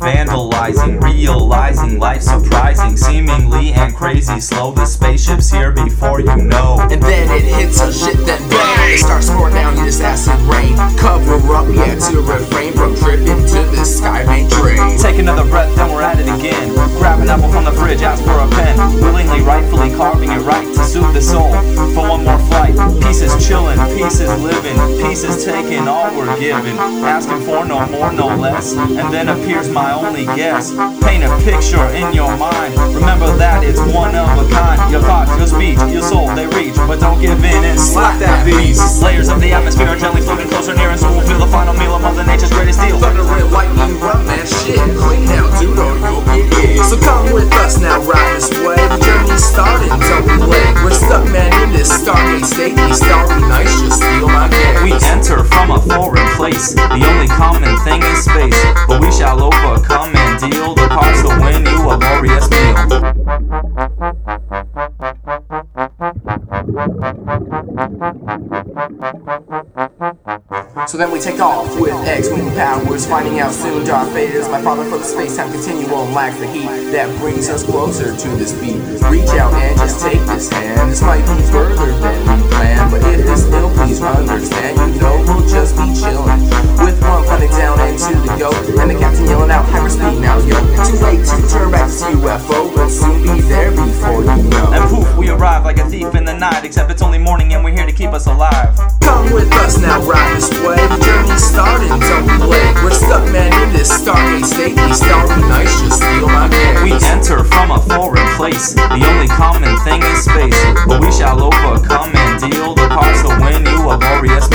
vandalizing, realizing life surprising, seemingly and crazy. Slow the spaceship's here before you know. And then it hits a shit that bang. It starts pouring down in this acid rain. Cover up, yeah, to refrain from tripping to the sky main train. Take another breath, then we're at it again. Pieces is living, peace is taken, all we're given. Asking for no more, no less. And then appears my only guess. Paint a picture in your mind. Remember that it's one of a kind. Your thoughts, your speech, your soul, they reach, but don't give in and slap that beast. Layers of the atmosphere are gently floating closer near, and so we'll feel the final meal of Mother Nature's greatest deal. Thunder lightning, run that shit. Stargate state. These starry nights just steal my gaze. We enter from a foreign place. The only common thing is space. But we shall overcome and deal the cards to win you a glorious meal. So then we take off with X-Wing powers, finding out soon Darth Vader is my father for the space-time continuum lacks the heat that brings us closer to this beat. Reach out and just take this hand. This might be further than we planned, but if it is still, please understand. You know we'll just be chilling with one running down into the yoke, and the captain yelling out hyperspeed now, yo. Too late to turn back to UFO, but soon be there before you know. And poof, we arrive like a thief in the night. Except it's only morning and we're here to keep us alive. Come with us now, ride this way. The journey's starting, don't delay. We're stuck, man, in this Stargate state. These starry nights just steal my gaze. We enter from a foreign place. The only common thing is space. But we shall overcome and deal the cards to win you a glorious